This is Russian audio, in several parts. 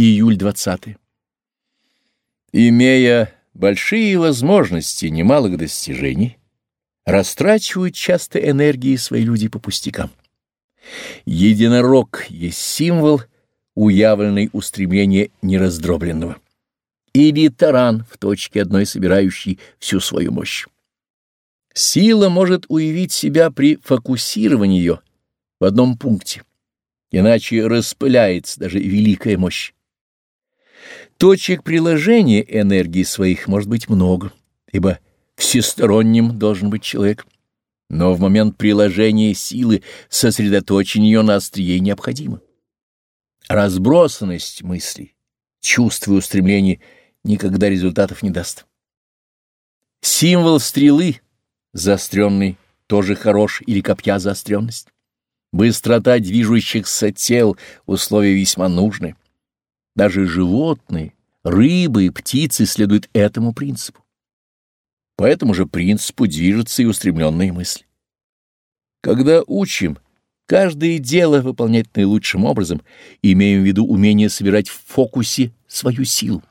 Июль 20. Имея большие возможности немалых достижений, растрачивают часто энергии свои люди по пустякам. Единорог есть символ уявленной устремления нераздробленного или таран в точке одной собирающий всю свою мощь. Сила может уявить себя при фокусировании ее в одном пункте, иначе распыляется даже великая мощь. Точек приложения энергии своих может быть много, ибо всесторонним должен быть человек. Но в момент приложения силы сосредоточение ее на острие необходимо. Разбросанность мыслей, чувств и устремлений никогда результатов не даст. Символ стрелы, заостренный, тоже хорош, или копья заостренность. Быстрота движущихся тел — условия весьма нужны. Даже животные, рыбы и птицы следуют этому принципу. По этому же принципу движутся и устремленные мысли. Когда учим каждое дело выполнять наилучшим образом, имеем в виду умение собирать в фокусе свою силу.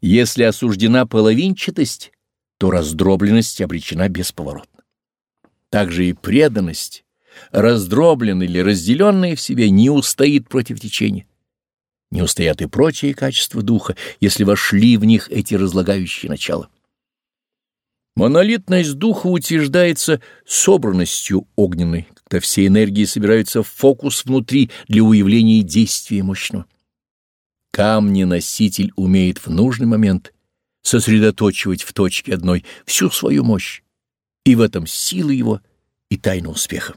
Если осуждена половинчатость, то раздробленность обречена бесповоротно. Также и преданность, раздробленная или разделенная в себе, не устоит против течения не устоят и прочие качества духа, если вошли в них эти разлагающие начала. Монолитность духа утверждается собранностью огненной, когда все энергии собираются в фокус внутри для уявления действия мощного. Камни-носитель умеет в нужный момент сосредоточивать в точке одной всю свою мощь, и в этом сила его и тайна успеха.